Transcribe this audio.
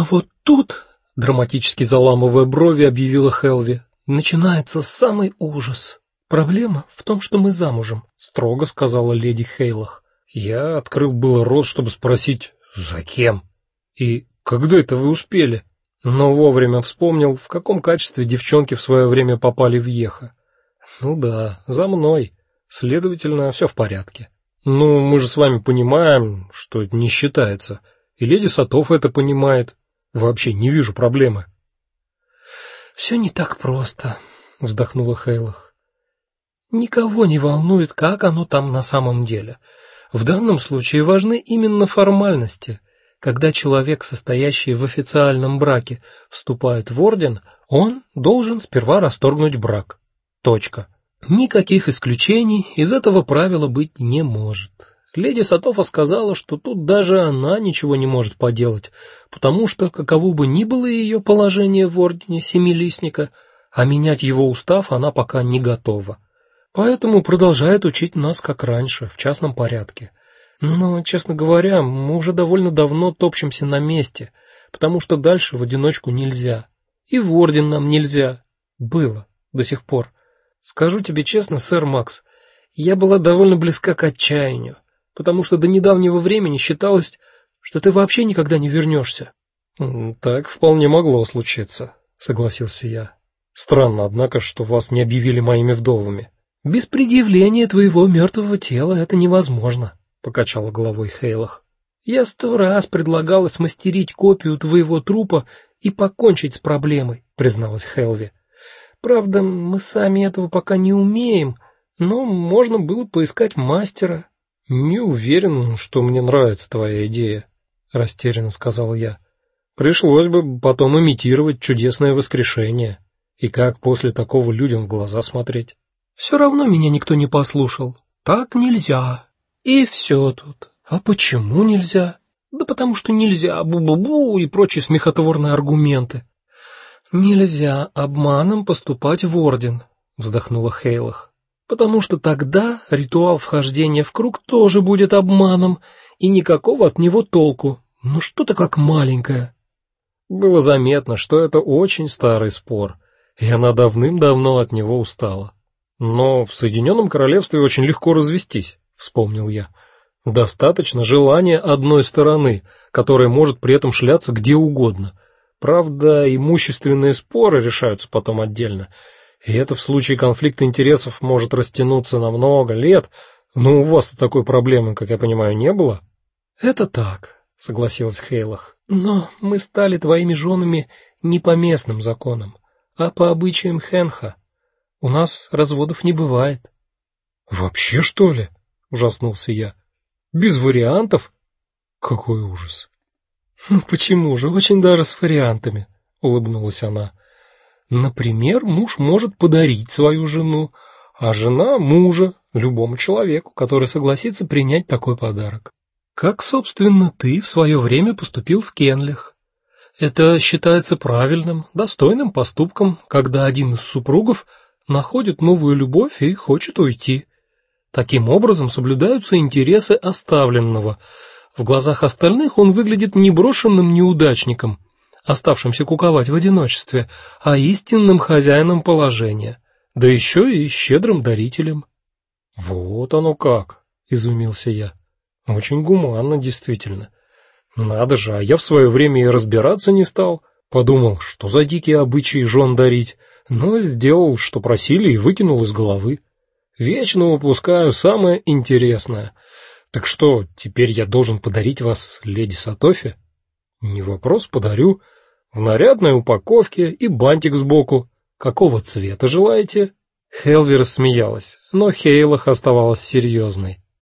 А вот тут, драматически заламывая брови, объявила Хелви, начинается самый ужас. Проблема в том, что мы замужем, строго сказала леди Хейлах. Я открыл было рот, чтобы спросить: "За кем?" И когда это вы успели? Но вовремя вспомнил, в каком качестве девчонки в свое время попали в Еха. Ну да, за мной. Следовательно, все в порядке. Ну, мы же с вами понимаем, что это не считается. И леди Сатов это понимает. Вообще не вижу проблемы. Все не так просто, вздохнула Хейлах. Никого не волнует, как оно там на самом деле. В данном случае важны именно формальности. Когда человек, состоящий в официальном браке, вступает в орден, он должен сперва расторгнуть брак. Точка. Никаких исключений из этого правила быть не может. Леди Сатофа сказала, что тут даже она ничего не может поделать, потому что каково бы ни было ее положение в ордене семилистника, а менять его устав она пока не готова. Поэтому продолжает учить нас как раньше, в частном порядке. Но, честно говоря, мы уже довольно давно топчемся на месте, потому что дальше в одиночку нельзя. И в орден нам нельзя. Было до сих пор. Скажу тебе честно, сэр Макс, я была довольно близка к отчаянию потому что до недавнего времени считалось, что ты вообще никогда не вернешься. Так вполне могло случиться, согласился я. Странно, однако, что вас не объявили моими вдовами. Без предъявления твоего мертвого тела это невозможно, покачала головой Хейлах. Я сто раз предлагала смастерить копию твоего трупа и покончить с проблемой, призналась Хелви. Правда, мы сами этого пока не умеем, но можно было поискать мастера, не уверен, что мне нравится твоя идея, растерянно сказал я. Пришлось бы потом имитировать чудесное воскрешение. И как после такого людям в глаза смотреть? Все равно меня никто не послушал. Так нельзя. И все тут. А почему нельзя? Да потому что нельзя, бу-бу-бу и прочие смехотворные аргументы. Нельзя обманом поступать в орден, вздохнула Хейлах потому что тогда ритуал вхождения в круг тоже будет обманом, и никакого от него толку. Ну что ты как маленькая. Было заметно, что это очень старый спор, и она давным-давно от него устала. Но в Соединенном королевстве очень легко развестись, вспомнил я. Достаточно желания одной стороны, которая может при этом шляться где угодно. Правда, имущественные споры решаются потом отдельно. И это в случае конфликта интересов может растянуться на много лет. Но у вас-то такой проблемы, как я понимаю, не было? Это так, согласилась Хейлах. Но мы стали твоими женами не по местным законам, а по обычаям Хенха. У нас разводов не бывает. Вообще, что ли? ужаснулся я. Без вариантов? Какой ужас. Ну почему же, очень даже с вариантами, улыбнулась она. Например, муж может подарить свою жену, а жена мужа любому человеку, который согласится принять такой подарок. Как, собственно, ты в свое время поступил с Кенлих. Это считается правильным, достойным поступком, когда один из супругов находит новую любовь и хочет уйти. Таким образом соблюдаются интересы оставленного. В глазах остальных он выглядит неброшенным неудачником, оставшимся куковать в одиночестве, а истинным хозяином положения, да еще и щедрым дарителем. Вот оно как, изумился я. Очень гуманно, действительно. Надо же, а я в свое время и разбираться не стал. Подумал, что за дикие обычаи жен дарить, но сделал, что просили и выкинул из головы. Вечно упускаю самое интересное. Так что, теперь я должен подарить вас леди Сатофи? Не вопрос, подарю. В нарядной упаковке и бантик сбоку. Какого цвета желаете? Хелви рассмеялась, но Хейлах оставалась серьезной.